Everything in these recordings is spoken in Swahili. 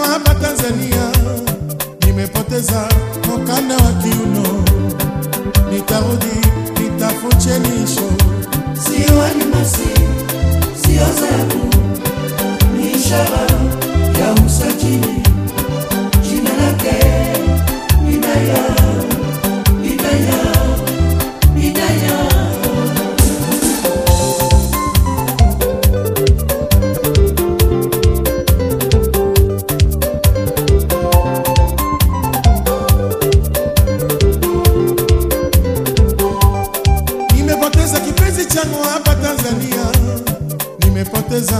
Mfano hapa Tanzania. Nimepoteza ukanda wa kiuno, nitarudi nitafute nisho. Siwani masi changu hapa Tanzania. Nimepoteza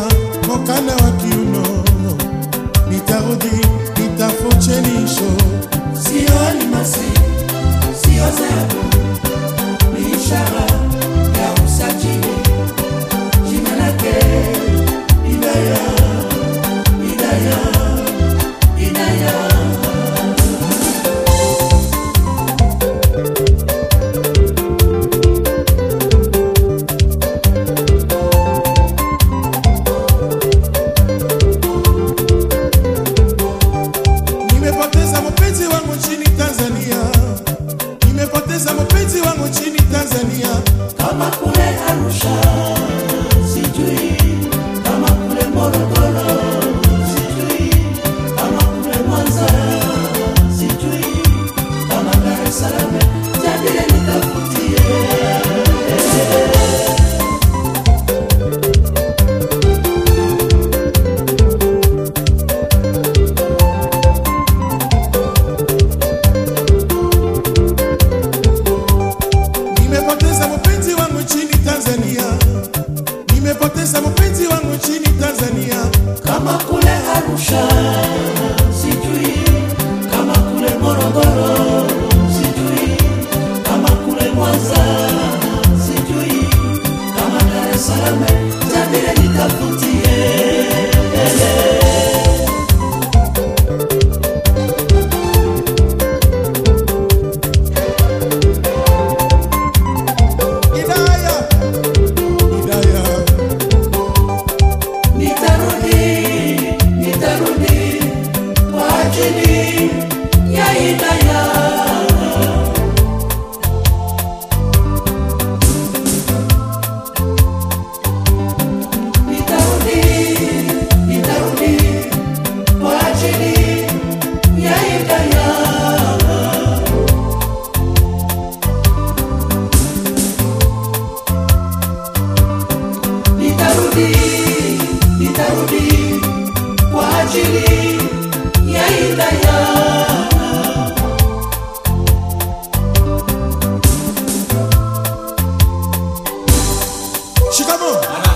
kokana wa kiuno, nitarudi nitafute nisho, sioni masi sio zero ni ishara mama kule Arusha Guadiri e aí Dayana. Chicamon!